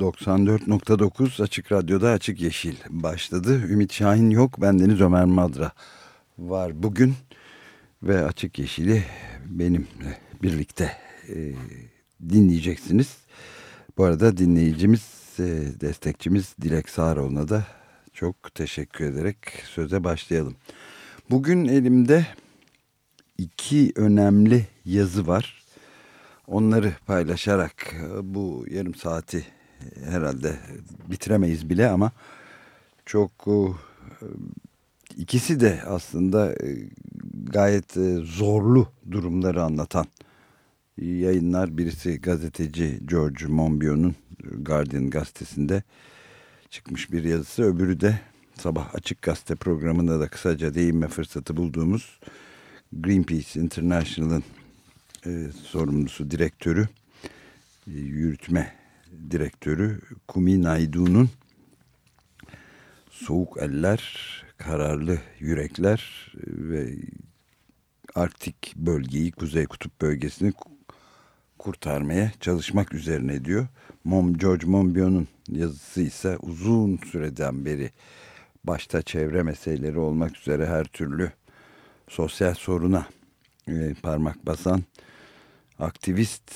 94.9 Açık Radyo'da Açık Yeşil başladı. Ümit Şahin yok, bendeniz Ömer Madra var bugün ve Açık Yeşil'i benimle birlikte e, dinleyeceksiniz. Bu arada dinleyicimiz, e, destekçimiz Dilek Sağroğlu'na da çok teşekkür ederek söze başlayalım. Bugün elimde iki önemli yazı var. Onları paylaşarak bu yarım saati herhalde bitiremeyiz bile ama çok e, ikisi de aslında e, gayet e, zorlu durumları anlatan yayınlar. Birisi gazeteci George Monbiot'un Guardian gazetesinde çıkmış bir yazısı. Öbürü de sabah açık gazete programında da kısaca değinme fırsatı bulduğumuz Greenpeace International'ın e, sorumlusu, direktörü, e, yürütme direktörü Kumi Naidu'nun Soğuk Eller, Kararlı Yürekler ve Arktik bölgeyi, Kuzey Kutup bölgesini kurtarmaya çalışmak üzerine diyor. Mom George Monbiot'un yazısı ise uzun süreden beri başta çevre meseleleri olmak üzere her türlü sosyal soruna e, parmak basan aktivist,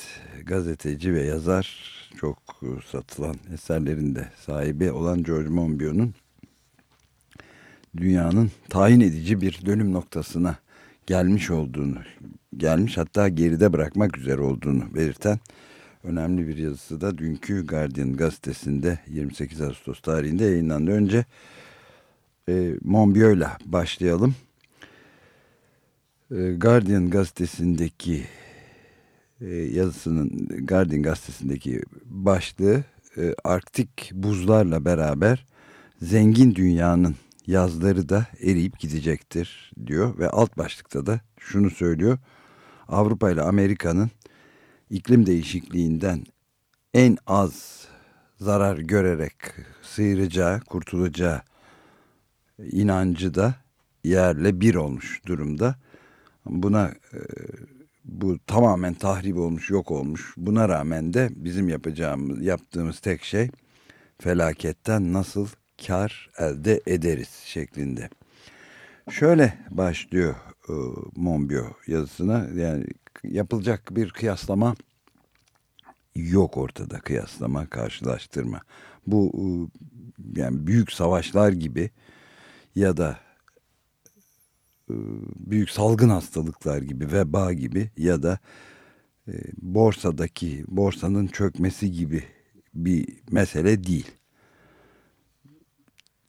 gazeteci ve yazar çok satılan eserlerin de sahibi olan George Monbiot'un dünyanın tayin edici bir dönüm noktasına gelmiş olduğunu, gelmiş hatta geride bırakmak üzere olduğunu belirten önemli bir yazısı da dünkü Guardian gazetesinde 28 Ağustos tarihinde yayınlandı. Önce e, Monbiot'la başlayalım. E, Guardian gazetesindeki e, yazısının Guardian gazetesindeki başlığı e, Arktik buzlarla beraber zengin dünyanın yazları da eriyip gidecektir diyor ve alt başlıkta da şunu söylüyor. Avrupa ile Amerika'nın iklim değişikliğinden en az zarar görerek sıyıracağı, kurtulacağı inancı da yerle bir olmuş durumda. Buna e, bu tamamen tahrip olmuş, yok olmuş. Buna rağmen de bizim yapacağımız, yaptığımız tek şey felaketten nasıl kar elde ederiz şeklinde. Şöyle başlıyor e, Monbiot yazısına. Yani yapılacak bir kıyaslama yok ortada kıyaslama, karşılaştırma. Bu e, yani büyük savaşlar gibi ya da büyük salgın hastalıklar gibi, veba gibi ya da e, borsadaki borsanın çökmesi gibi bir mesele değil.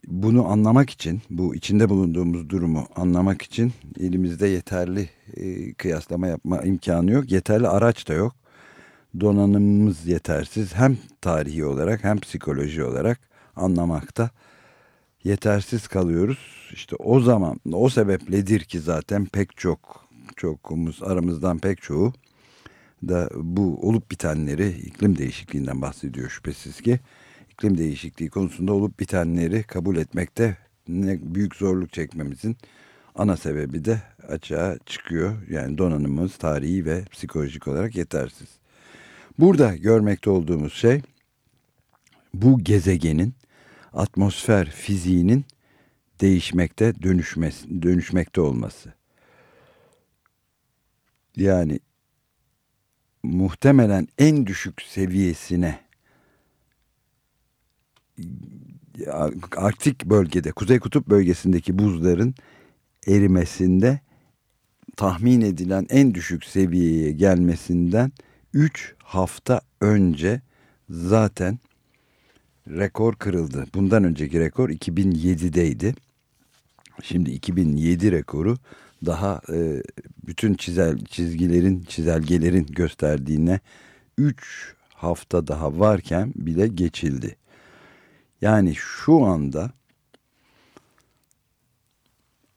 Bunu anlamak için, bu içinde bulunduğumuz durumu anlamak için elimizde yeterli e, kıyaslama yapma imkanı yok. Yeterli araç da yok. Donanımımız yetersiz. Hem tarihi olarak hem psikoloji olarak anlamakta yetersiz kalıyoruz. İşte o zaman o sebepledir ki zaten pek çok çokumuz aramızdan pek çoğu da bu olup bitenleri iklim değişikliğinden bahsediyor şüphesiz ki iklim değişikliği konusunda olup bitenleri kabul etmekte ne büyük zorluk çekmemizin ana sebebi de açığa çıkıyor. Yani donanımımız tarihi ve psikolojik olarak yetersiz. Burada görmekte olduğumuz şey bu gezegenin atmosfer fiziğinin değişmekte, dönüşmesi, dönüşmekte olması. Yani muhtemelen en düşük seviyesine Arktik bölgede, Kuzey Kutup bölgesindeki buzların erimesinde tahmin edilen en düşük seviyeye gelmesinden 3 hafta önce zaten rekor kırıldı. Bundan önceki rekor 2007'deydi. Şimdi 2007 rekoru daha e, bütün çizel çizgilerin, çizelgelerin gösterdiğine 3 hafta daha varken bile geçildi. Yani şu anda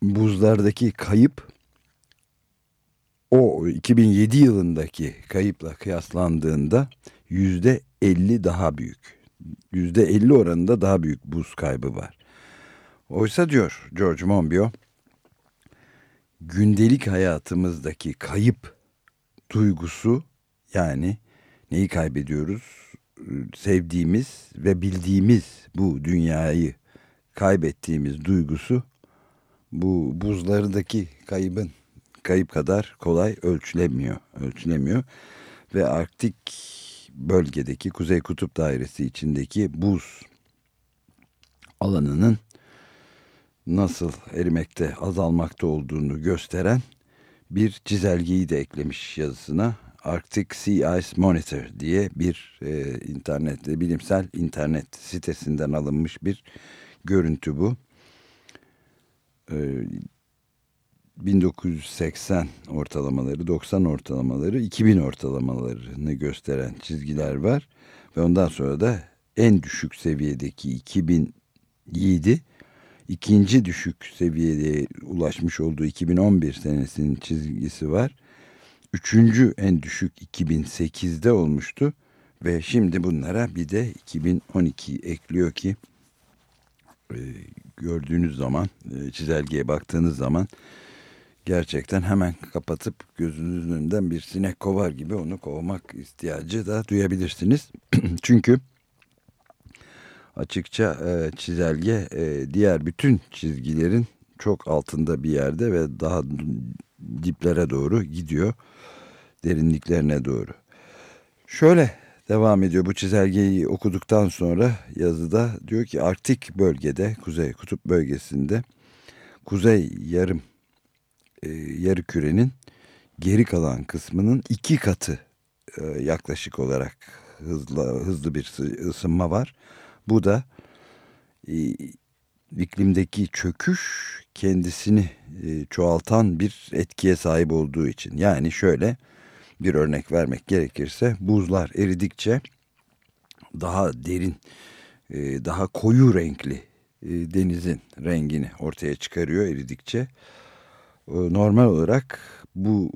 buzlardaki kayıp o 2007 yılındaki kayıpla kıyaslandığında yüzde 50 daha büyük. Yüzde 50 oranında daha büyük buz kaybı var. Oysa diyor George Monbiot, gündelik hayatımızdaki kayıp duygusu yani neyi kaybediyoruz? Sevdiğimiz ve bildiğimiz bu dünyayı kaybettiğimiz duygusu bu buzlardaki kaybın kayıp kadar kolay ölçülemiyor. Ölçülemiyor ve Arktik bölgedeki Kuzey Kutup Dairesi içindeki buz alanının nasıl erimekte, azalmakta olduğunu gösteren bir çizelgeyi de eklemiş yazısına. Arctic Sea Ice Monitor diye bir e, internette bilimsel internet sitesinden alınmış bir görüntü bu. E, 1980 ortalamaları, 90 ortalamaları, 2000 ortalamalarını gösteren çizgiler var. Ve ondan sonra da en düşük seviyedeki 2007, ikinci düşük seviyeye ulaşmış olduğu 2011 senesinin çizgisi var. Üçüncü en düşük 2008'de olmuştu. Ve şimdi bunlara bir de 2012 ekliyor ki e, gördüğünüz zaman, e, çizelgeye baktığınız zaman gerçekten hemen kapatıp gözünüzün önünden bir sinek kovar gibi onu kovmak ihtiyacı da duyabilirsiniz. Çünkü açıkça e, çizelge e, diğer bütün çizgilerin çok altında bir yerde ve daha diplere doğru gidiyor. Derinliklerine doğru. Şöyle devam ediyor bu çizelgeyi okuduktan sonra yazıda diyor ki Arktik bölgede, Kuzey Kutup bölgesinde kuzey yarım e, yarı kürenin geri kalan kısmının iki katı e, yaklaşık olarak hızlı hızlı bir ısınma var. Bu da e, iklimdeki çöküş kendisini e, çoğaltan bir etkiye sahip olduğu için. Yani şöyle bir örnek vermek gerekirse buzlar eridikçe daha derin, e, daha koyu renkli e, denizin rengini ortaya çıkarıyor eridikçe. E, normal olarak bu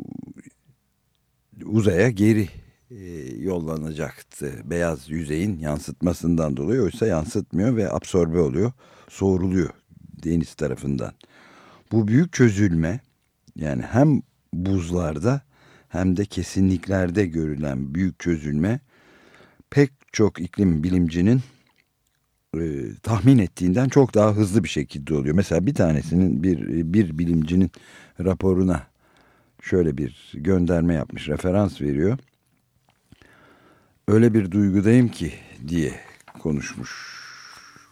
uzaya geri e, yollanacaktı. Beyaz yüzeyin yansıtmasından dolayı oysa yansıtmıyor ve absorbe oluyor, soğuruluyor deniz tarafından. Bu büyük çözülme yani hem buzlarda hem de kesinliklerde görülen büyük çözülme pek çok iklim bilimcinin e, tahmin ettiğinden çok daha hızlı bir şekilde oluyor. Mesela bir tanesinin bir bir bilimcinin raporuna şöyle bir gönderme yapmış, referans veriyor. Öyle bir duygudayım ki diye konuşmuş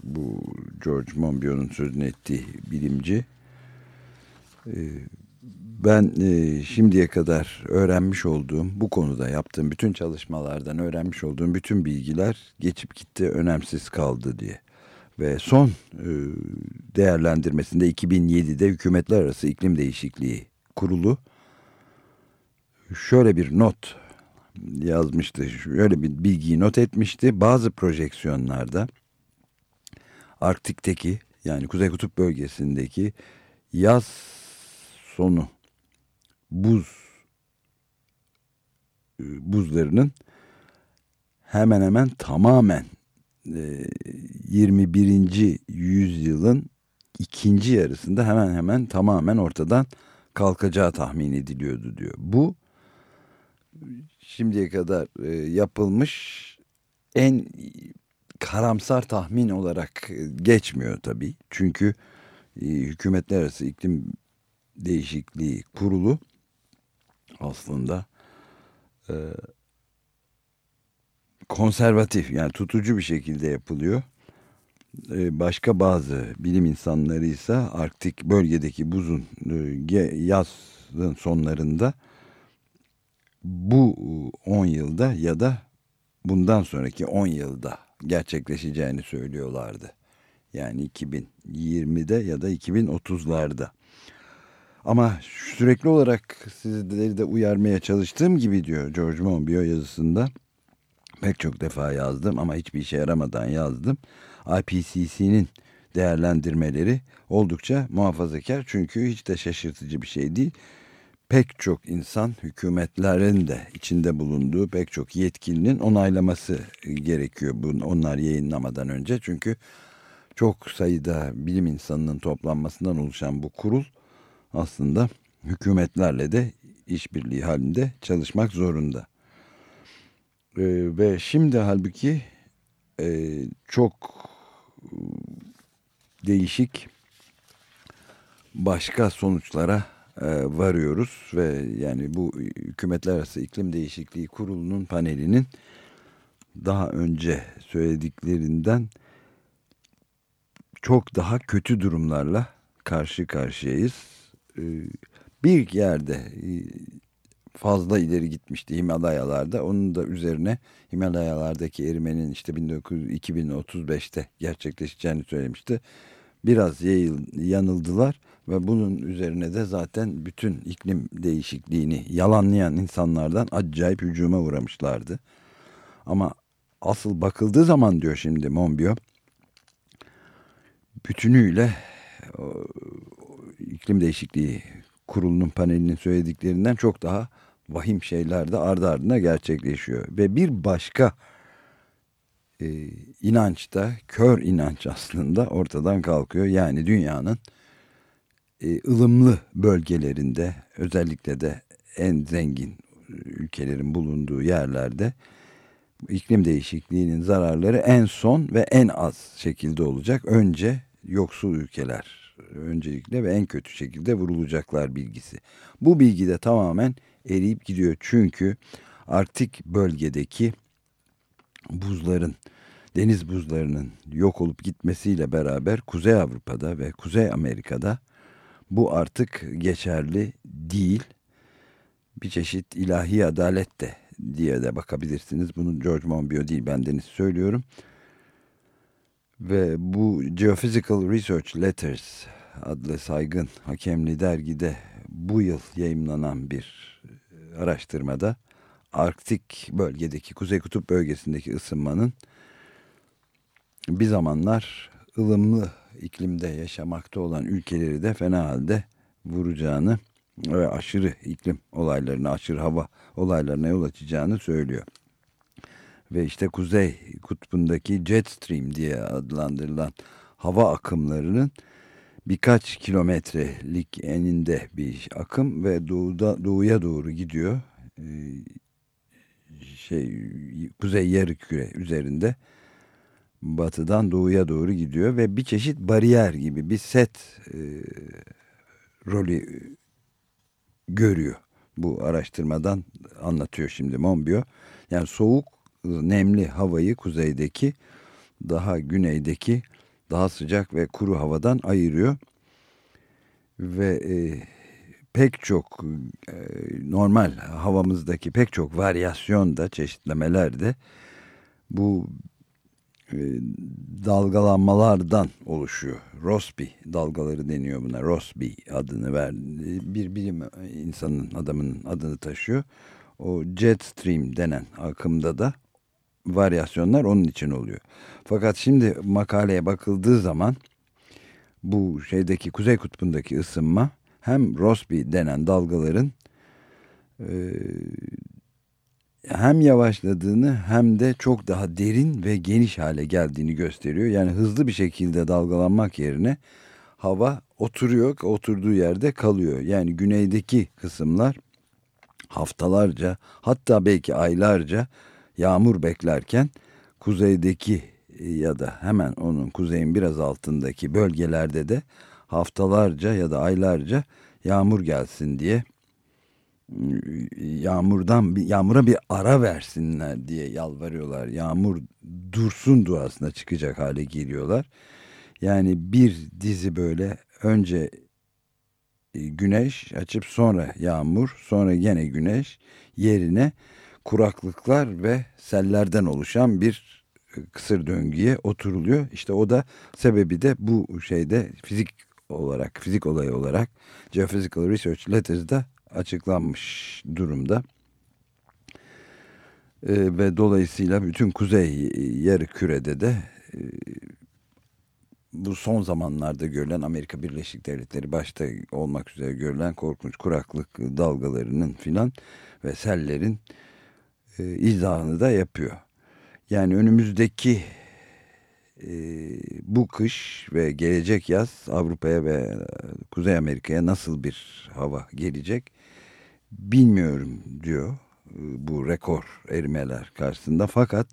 bu George Monbiot'un sözünü ettiği bilimci. Ee, ben e, şimdiye kadar öğrenmiş olduğum, bu konuda yaptığım bütün çalışmalardan öğrenmiş olduğum bütün bilgiler geçip gitti, önemsiz kaldı diye. Ve son e, değerlendirmesinde 2007'de Hükümetler Arası İklim Değişikliği Kurulu şöyle bir not yazmıştı. Şöyle bir bilgiyi not etmişti. Bazı projeksiyonlarda Arktik'teki yani Kuzey Kutup bölgesindeki yaz sonu buz e, buzlarının hemen hemen tamamen 21. E, yüzyılın ikinci yarısında hemen hemen tamamen ortadan kalkacağı tahmin ediliyordu diyor. Bu şimdiye kadar e, yapılmış en karamsar tahmin olarak geçmiyor tabii. Çünkü hükümetler arası iklim değişikliği kurulu aslında e, konservatif yani tutucu bir şekilde yapılıyor. E, başka bazı bilim insanları ise Arktik bölgedeki buzun e, yazın sonlarında bu 10 yılda ya da bundan sonraki 10 yılda gerçekleşeceğini söylüyorlardı. Yani 2020'de ya da 2030'larda. Ama sürekli olarak sizleri de uyarmaya çalıştığım gibi diyor George Monbiot yazısında. Pek çok defa yazdım ama hiçbir işe yaramadan yazdım. IPCC'nin değerlendirmeleri oldukça muhafazakar çünkü hiç de şaşırtıcı bir şey değil. Pek çok insan hükümetlerin de içinde bulunduğu pek çok yetkilinin onaylaması gerekiyor bunu onlar yayınlamadan önce. Çünkü çok sayıda bilim insanının toplanmasından oluşan bu kurul aslında hükümetlerle de işbirliği halinde çalışmak zorunda. Ee, ve şimdi halbuki e, çok değişik başka sonuçlara e, varıyoruz ve yani bu hükümetler arası iklim değişikliği kurulunun panelinin daha önce söylediklerinden çok daha kötü durumlarla karşı karşıyayız. E, bir yerde e, fazla ileri gitmişti Himalayalarda. Onun da üzerine Himalayalardaki erimenin işte 1900, 2035'te gerçekleşeceğini söylemişti. Biraz yayıl, yanıldılar ve bunun üzerine de zaten bütün iklim değişikliğini yalanlayan insanlardan acayip hücuma uğramışlardı. Ama asıl bakıldığı zaman diyor şimdi Monbiot bütünüyle iklim değişikliği kurulunun panelinin söylediklerinden çok daha vahim şeyler de ardı ardına gerçekleşiyor. Ve bir başka e, inanç da kör inanç aslında ortadan kalkıyor. Yani dünyanın e, ılımlı bölgelerinde özellikle de en zengin ülkelerin bulunduğu yerlerde iklim değişikliğinin zararları en son ve en az şekilde olacak. Önce yoksul ülkeler öncelikle ve en kötü şekilde vurulacaklar bilgisi. Bu bilgi de tamamen eriyip gidiyor. Çünkü Arktik bölgedeki buzların, deniz buzlarının yok olup gitmesiyle beraber Kuzey Avrupa'da ve Kuzey Amerika'da bu artık geçerli değil. Bir çeşit ilahi adalet de diye de bakabilirsiniz. Bunu George Monbiot değil bendeniz söylüyorum. Ve bu Geophysical Research Letters adlı saygın hakemli dergide bu yıl yayımlanan bir e, araştırmada Arktik bölgedeki Kuzey Kutup bölgesindeki ısınmanın bir zamanlar ılımlı iklimde yaşamakta olan ülkeleri de fena halde vuracağını ve aşırı iklim olaylarına, aşırı hava olaylarına yol açacağını söylüyor. Ve işte Kuzey Kutbu'ndaki jet stream diye adlandırılan hava akımlarının birkaç kilometrelik eninde bir akım ve doğuda doğuya doğru gidiyor. Ee, şey kuzey yarı küre üzerinde batıdan doğuya doğru gidiyor ve bir çeşit bariyer gibi bir set e, rolü görüyor. Bu araştırmadan anlatıyor şimdi Monbiot. Yani soğuk, nemli havayı kuzeydeki daha güneydeki daha sıcak ve kuru havadan ayırıyor. Ve e, pek çok e, normal havamızdaki pek çok varyasyon da çeşitlemeler de bu e, dalgalanmalardan oluşuyor. Rossby dalgaları deniyor buna. Rossby adını verdi. Bir bilim insanın adamının adını taşıyor. O jet stream denen akımda da varyasyonlar onun için oluyor. Fakat şimdi makaleye bakıldığı zaman bu şeydeki Kuzey Kutbu'ndaki ısınma hem Rossby denen dalgaların e, hem yavaşladığını hem de çok daha derin ve geniş hale geldiğini gösteriyor. Yani hızlı bir şekilde dalgalanmak yerine hava oturuyor, oturduğu yerde kalıyor. Yani güneydeki kısımlar haftalarca hatta belki aylarca yağmur beklerken kuzeydeki ya da hemen onun kuzeyin biraz altındaki bölgelerde de haftalarca ya da aylarca yağmur gelsin diye yağmurdan yağmura bir ara versinler diye yalvarıyorlar. Yağmur dursun duasına çıkacak hale geliyorlar. Yani bir dizi böyle önce e, güneş açıp sonra yağmur sonra gene güneş yerine kuraklıklar ve sellerden oluşan bir e, kısır döngüye oturuluyor. İşte o da sebebi de bu şeyde fizik olarak, fizik olayı olarak Geophysical Research Letters'da açıklanmış durumda. E, ve dolayısıyla bütün kuzey yarı kürede de e, bu son zamanlarda görülen Amerika Birleşik Devletleri başta olmak üzere görülen korkunç kuraklık dalgalarının filan ve sellerin e, izahını da yapıyor. Yani önümüzdeki e, bu kış ve gelecek yaz Avrupa'ya ve Kuzey Amerika'ya nasıl bir hava gelecek bilmiyorum diyor e, bu rekor erimeler karşısında fakat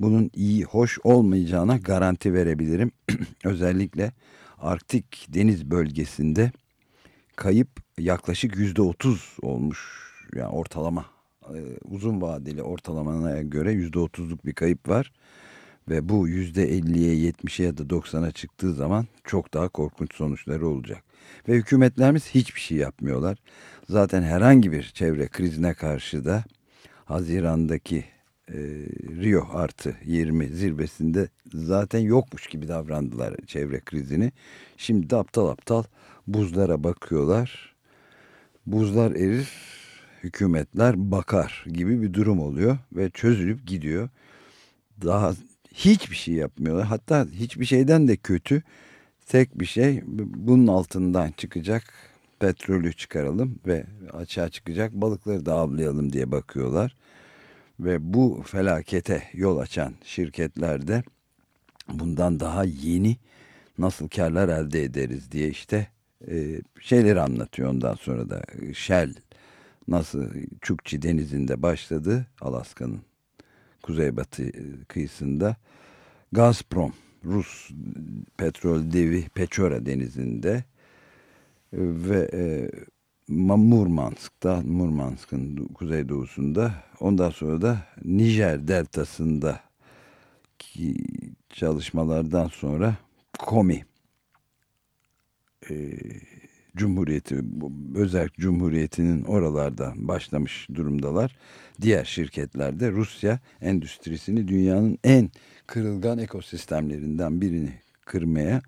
bunun iyi, hoş olmayacağına garanti verebilirim. Özellikle Arktik deniz bölgesinde kayıp yaklaşık yüzde otuz olmuş. Yani ortalama e, uzun vadeli ortalamana göre yüzde otuzluk bir kayıp var. Ve bu yüzde elliye, yetmişe ya da doksana çıktığı zaman çok daha korkunç sonuçları olacak. Ve hükümetlerimiz hiçbir şey yapmıyorlar. Zaten herhangi bir çevre krizine karşı da Haziran'daki e, Rio artı 20 zirvesinde zaten yokmuş gibi davrandılar çevre krizini. Şimdi de aptal aptal buzlara bakıyorlar. Buzlar erir, hükümetler bakar gibi bir durum oluyor ve çözülüp gidiyor. Daha hiçbir şey yapmıyorlar. Hatta hiçbir şeyden de kötü tek bir şey bunun altından çıkacak petrolü çıkaralım ve açığa çıkacak balıkları da avlayalım diye bakıyorlar ve bu felakete yol açan şirketlerde bundan daha yeni nasıl karlar elde ederiz diye işte e, şeyleri anlatıyor ondan sonra da Shell nasıl Çukçi denizinde başladı Alaska'nın kuzeybatı kıyısında. Gazprom Rus petrol devi Pechora denizinde ve e, Murmansk'ta, Murmansk'ın kuzeydoğusunda, ondan sonra da Nijer deltasında ki çalışmalardan sonra Komi e, Cumhuriyeti, özel Cumhuriyeti'nin oralardan başlamış durumdalar. Diğer şirketlerde Rusya endüstrisini dünyanın en kırılgan ekosistemlerinden birini kırmaya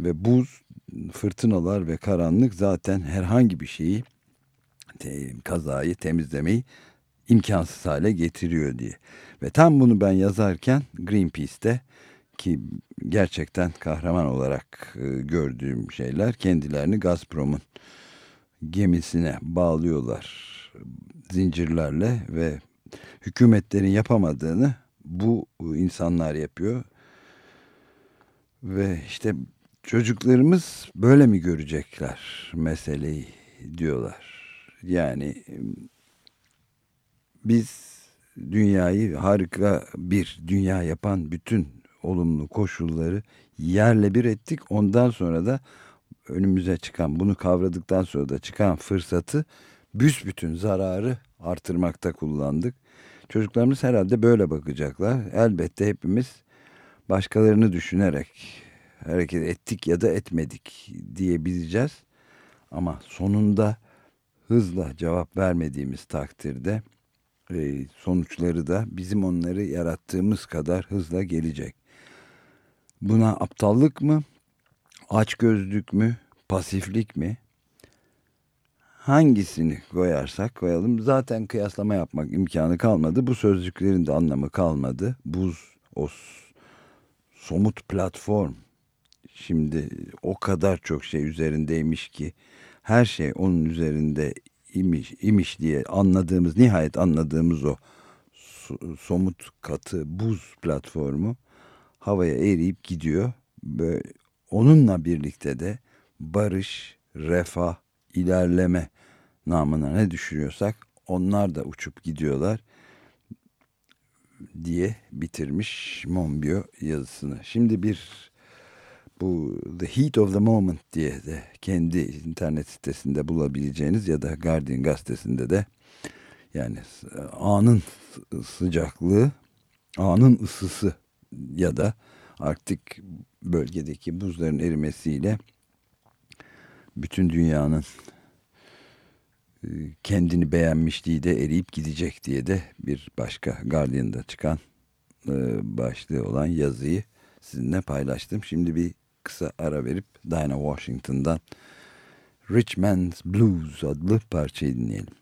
ve buz fırtınalar ve karanlık zaten herhangi bir şeyi kazayı temizlemeyi imkansız hale getiriyor diye. Ve tam bunu ben yazarken Greenpeace'te ki gerçekten kahraman olarak e, gördüğüm şeyler kendilerini Gazprom'un gemisine bağlıyorlar zincirlerle ve hükümetlerin yapamadığını bu insanlar yapıyor. Ve işte çocuklarımız böyle mi görecekler meseleyi diyorlar. Yani biz dünyayı harika bir dünya yapan bütün olumlu koşulları yerle bir ettik. Ondan sonra da önümüze çıkan bunu kavradıktan sonra da çıkan fırsatı büsbütün zararı artırmakta kullandık. Çocuklarımız herhalde böyle bakacaklar. Elbette hepimiz başkalarını düşünerek hareket ettik ya da etmedik diyebileceğiz. Ama sonunda hızla cevap vermediğimiz takdirde e, sonuçları da bizim onları yarattığımız kadar hızla gelecek. Buna aptallık mı, açgözlük mü, pasiflik mi? Hangisini koyarsak koyalım zaten kıyaslama yapmak imkanı kalmadı. Bu sözcüklerin de anlamı kalmadı. Buz, o somut platform şimdi o kadar çok şey üzerindeymiş ki her şey onun üzerinde imiş, imiş diye anladığımız nihayet anladığımız o somut katı buz platformu havaya eriyip gidiyor. Böyle, onunla birlikte de barış, refah, ilerleme namına ne düşünüyorsak onlar da uçup gidiyorlar diye bitirmiş Monbiot yazısını. Şimdi bir bu The Heat of the Moment diye de kendi internet sitesinde bulabileceğiniz ya da Guardian gazetesinde de yani anın sıcaklığı, anın ısısı ya da Arktik bölgedeki buzların erimesiyle bütün dünyanın e, kendini beğenmişliği de eriyip gidecek diye de bir başka Guardian'da çıkan e, başlığı olan yazıyı sizinle paylaştım. Şimdi bir kısa ara verip Dinah Washington'dan Rich Man's Blues adlı parçayı dinleyelim.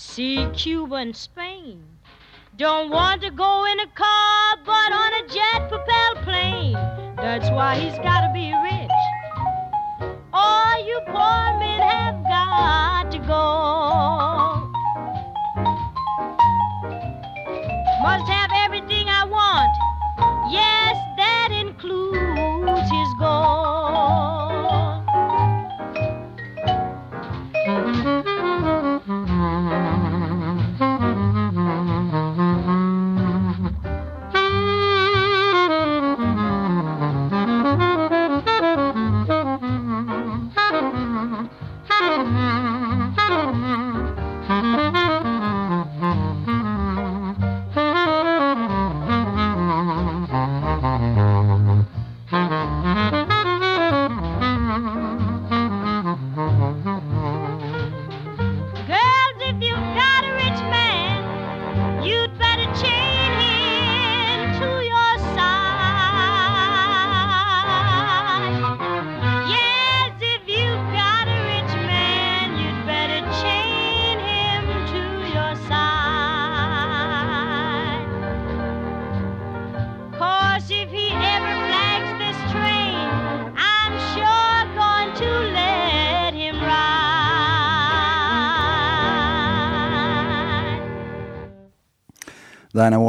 See Cuba and Spain. Don't want to go in a car, but on a jet propelled plane. That's why he's gotta be rich. All you poor men have got to go. Must have everything I want. Yes, that includes his Girls,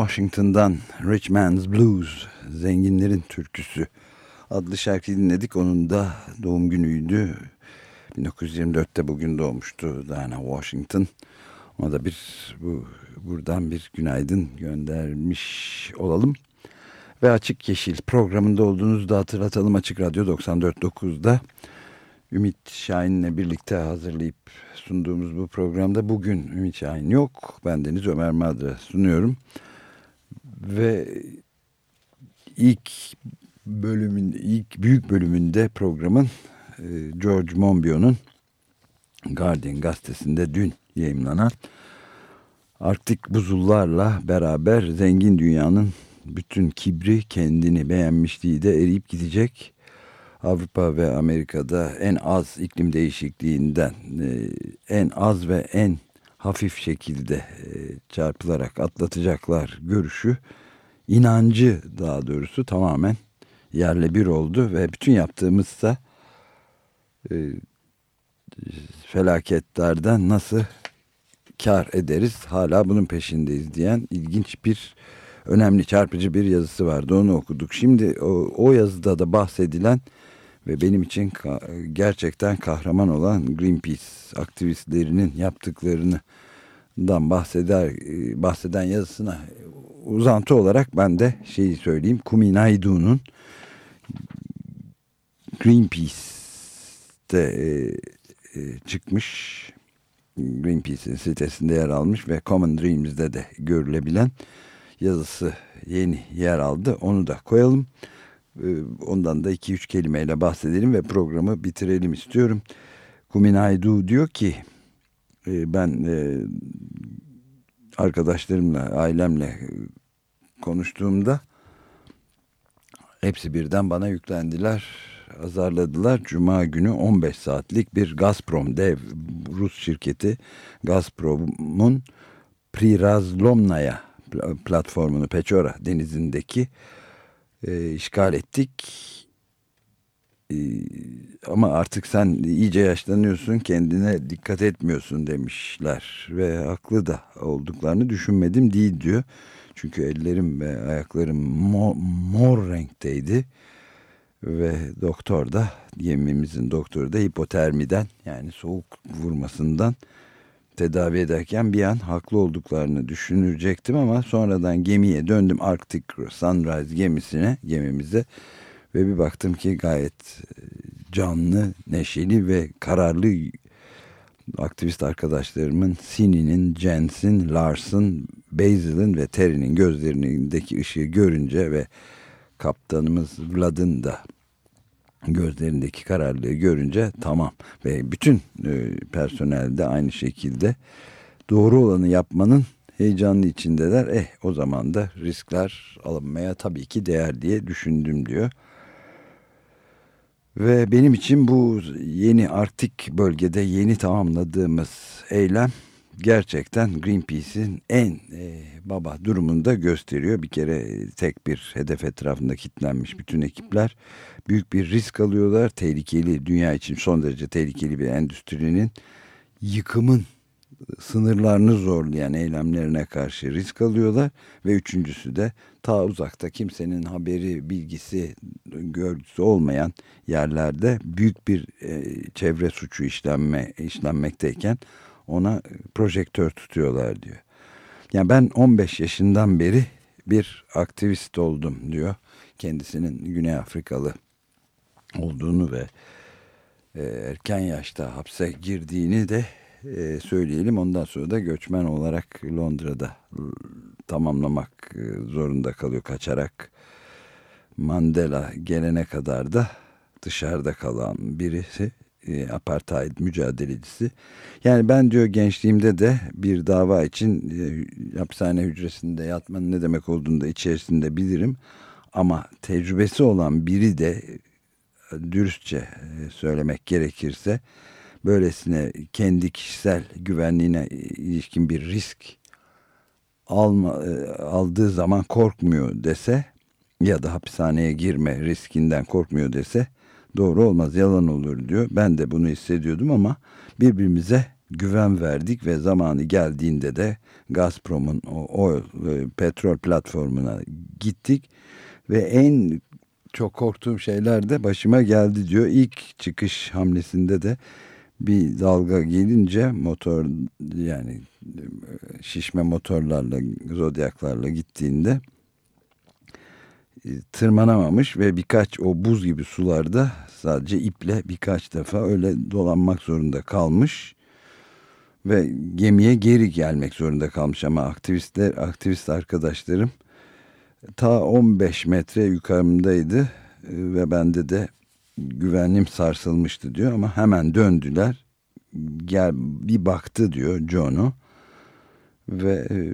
Washington'dan Rich Man's Blues, Zenginlerin Türküsü adlı şarkıyı dinledik. Onun da doğum günüydü. 1924'te bugün doğmuştu Dinah Washington. Ona da bir bu buradan bir günaydın göndermiş olalım. Ve Açık Yeşil programında olduğunuzu da hatırlatalım. Açık Radyo 94.9'da Ümit Şahin'le birlikte hazırlayıp sunduğumuz bu programda bugün Ümit Şahin yok. Ben Deniz Ömer Madra sunuyorum. Ve ilk bölümün ilk büyük bölümünde programın e, George Monbiot'un Guardian gazetesinde dün yayımlanan Arktik buzullarla beraber zengin dünyanın bütün kibri kendini beğenmişliği de eriyip gidecek. Avrupa ve Amerika'da en az iklim değişikliğinden e, en az ve en hafif şekilde e, çarpılarak atlatacaklar görüşü inancı daha doğrusu tamamen yerle bir oldu ve bütün yaptığımızsa e, felaketlerden nasıl kar ederiz hala bunun peşindeyiz diyen ilginç bir önemli çarpıcı bir yazısı vardı onu okuduk. Şimdi o, o yazıda da bahsedilen ve benim için gerçekten kahraman olan Greenpeace aktivistlerinin yaptıklarını dan bahseder e, bahseden yazısına uzantı olarak ben de şeyi söyleyeyim Kuminaidu'nun Greenpeace'te e, e, çıkmış Greenpeace'in sitesinde yer almış ve Common Dreams'de de görülebilen yazısı yeni yer aldı. Onu da koyalım. Ondan da iki üç kelimeyle bahsedelim ve programı bitirelim istiyorum. Kuminaidu diyor ki e, ben e, arkadaşlarımla, ailemle konuştuğumda hepsi birden bana yüklendiler, azarladılar. Cuma günü 15 saatlik bir Gazprom dev Rus şirketi Gazprom'un Prirazlomnaya platformunu Pechora denizindeki e, işgal ettik. E, ama artık sen iyice yaşlanıyorsun kendine dikkat etmiyorsun demişler ve haklı da olduklarını düşünmedim değil diyor. Çünkü ellerim ve ayaklarım mor, mor renkteydi ve doktor da gemimizin doktoru da hipotermiden yani soğuk vurmasından tedavi ederken bir an haklı olduklarını düşünecektim ama sonradan gemiye döndüm Arctic Sunrise gemisine gemimize ve bir baktım ki gayet canlı, neşeli ve kararlı aktivist arkadaşlarımın Sini'nin, Jens'in, Lars'ın, Basil'in ve Terry'nin gözlerindeki ışığı görünce ve kaptanımız Vlad'ın da gözlerindeki kararlılığı görünce tamam ve bütün e, personel de aynı şekilde doğru olanı yapmanın heyecanlı içindeler. Eh o zaman da riskler alınmaya tabii ki değer diye düşündüm diyor. Ve benim için bu yeni Arktik bölgede yeni tamamladığımız eylem gerçekten Greenpeace'in en e, baba durumunda gösteriyor. Bir kere tek bir hedef etrafında kilitlenmiş bütün ekipler büyük bir risk alıyorlar. Tehlikeli, dünya için son derece tehlikeli bir endüstrinin yıkımın sınırlarını zorlayan eylemlerine karşı risk alıyorlar. Ve üçüncüsü de ta uzakta kimsenin haberi, bilgisi, görgüsü olmayan yerlerde büyük bir e, çevre suçu işlenme, işlenmekteyken ona projektör tutuyorlar diyor. Yani ben 15 yaşından beri bir aktivist oldum diyor. Kendisinin Güney Afrikalı olduğunu ve e, erken yaşta hapse girdiğini de e, söyleyelim. Ondan sonra da göçmen olarak Londra'da tamamlamak e, zorunda kalıyor kaçarak. Mandela gelene kadar da dışarıda kalan birisi e, apartheid mücadelecisi. Yani ben diyor gençliğimde de bir dava için e, hapishane hücresinde yatmanın ne demek olduğunu da içerisinde bilirim. Ama tecrübesi olan biri de dürüstçe e, söylemek gerekirse böylesine kendi kişisel güvenliğine ilişkin bir risk alma, e, aldığı zaman korkmuyor dese ya da hapishaneye girme riskinden korkmuyor dese doğru olmaz yalan olur diyor. Ben de bunu hissediyordum ama birbirimize güven verdik ve zamanı geldiğinde de Gazprom'un o oil, e, petrol platformuna gittik ve en çok korktuğum şeyler de başıma geldi diyor. İlk çıkış hamlesinde de bir dalga gelince motor yani şişme motorlarla zodyaklarla gittiğinde e, tırmanamamış ve birkaç o buz gibi sularda sadece iple birkaç defa öyle dolanmak zorunda kalmış ve gemiye geri gelmek zorunda kalmış ama aktivistler aktivist arkadaşlarım ta 15 metre yukarımdaydı e, ve bende de güvenliğim sarsılmıştı diyor ama hemen döndüler. Gel bir baktı diyor John'u ve e,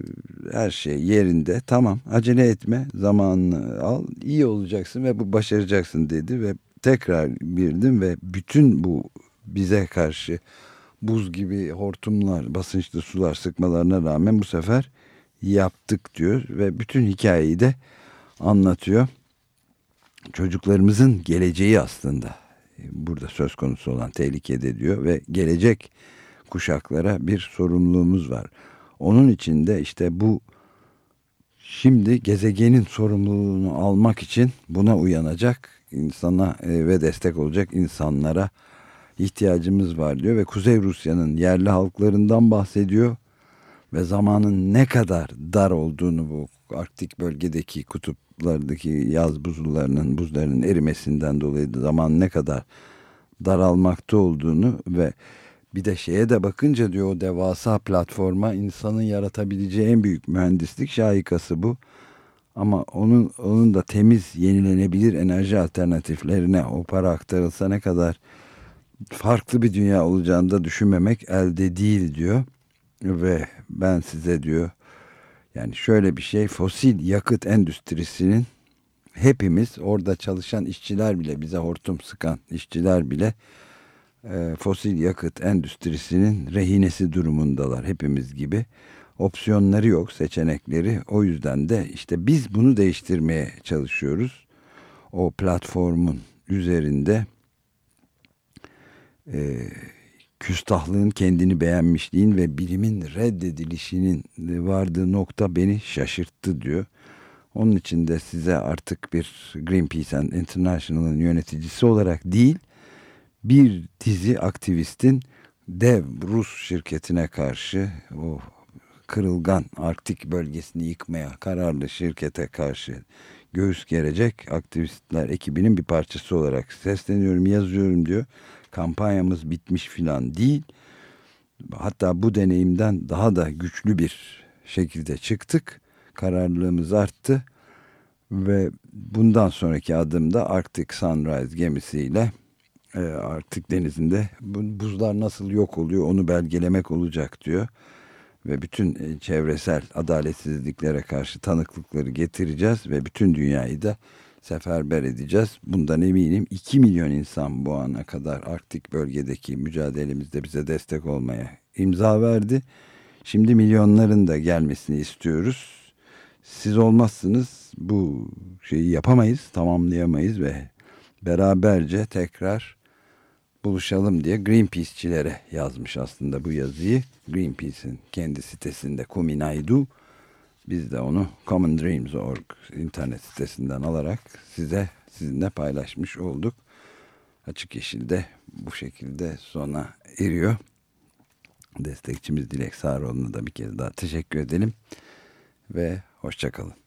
her şey yerinde tamam acele etme zamanını al iyi olacaksın ve bu başaracaksın dedi ve tekrar birdim ve bütün bu bize karşı buz gibi hortumlar basınçlı sular sıkmalarına rağmen bu sefer yaptık diyor ve bütün hikayeyi de anlatıyor çocuklarımızın geleceği aslında burada söz konusu olan tehlikede diyor ve gelecek kuşaklara bir sorumluluğumuz var. Onun için de işte bu şimdi gezegenin sorumluluğunu almak için buna uyanacak insana ve destek olacak insanlara ihtiyacımız var diyor ve Kuzey Rusya'nın yerli halklarından bahsediyor ve zamanın ne kadar dar olduğunu bu Arktik bölgedeki kutup kutuplardaki yaz buzullarının buzlarının erimesinden dolayı zaman ne kadar daralmakta olduğunu ve bir de şeye de bakınca diyor o devasa platforma insanın yaratabileceği en büyük mühendislik şahikası bu. Ama onun onun da temiz yenilenebilir enerji alternatiflerine o para aktarılsa ne kadar farklı bir dünya olacağını da düşünmemek elde değil diyor. Ve ben size diyor yani şöyle bir şey fosil yakıt endüstrisinin hepimiz orada çalışan işçiler bile bize hortum sıkan işçiler bile e, fosil yakıt endüstrisinin rehinesi durumundalar hepimiz gibi. Opsiyonları yok seçenekleri o yüzden de işte biz bunu değiştirmeye çalışıyoruz. O platformun üzerinde e, küstahlığın kendini beğenmişliğin ve bilimin reddedilişinin vardığı nokta beni şaşırttı diyor. Onun için de size artık bir Greenpeace and International'ın yöneticisi olarak değil bir dizi aktivistin dev Rus şirketine karşı o kırılgan Arktik bölgesini yıkmaya kararlı şirkete karşı göğüs gerecek aktivistler ekibinin bir parçası olarak sesleniyorum yazıyorum diyor kampanyamız bitmiş filan değil. Hatta bu deneyimden daha da güçlü bir şekilde çıktık. Kararlılığımız arttı ve bundan sonraki adımda Arctic Sunrise gemisiyle e, Arktik denizinde bu buzlar nasıl yok oluyor onu belgelemek olacak diyor. Ve bütün e, çevresel adaletsizliklere karşı tanıklıkları getireceğiz ve bütün dünyayı da seferber edeceğiz. Bundan eminim 2 milyon insan bu ana kadar Arktik bölgedeki mücadelemizde bize destek olmaya imza verdi. Şimdi milyonların da gelmesini istiyoruz. Siz olmazsınız bu şeyi yapamayız, tamamlayamayız ve beraberce tekrar buluşalım diye Greenpeace'çilere yazmış aslında bu yazıyı. Greenpeace'in kendi sitesinde Kuminaidu biz de onu Common Dreams.org internet sitesinden alarak size sizinle paylaşmış olduk. Açık Yeşil'de bu şekilde sona eriyor. Destekçimiz Dilek Sağroğlu'na da bir kez daha teşekkür edelim. Ve hoşçakalın.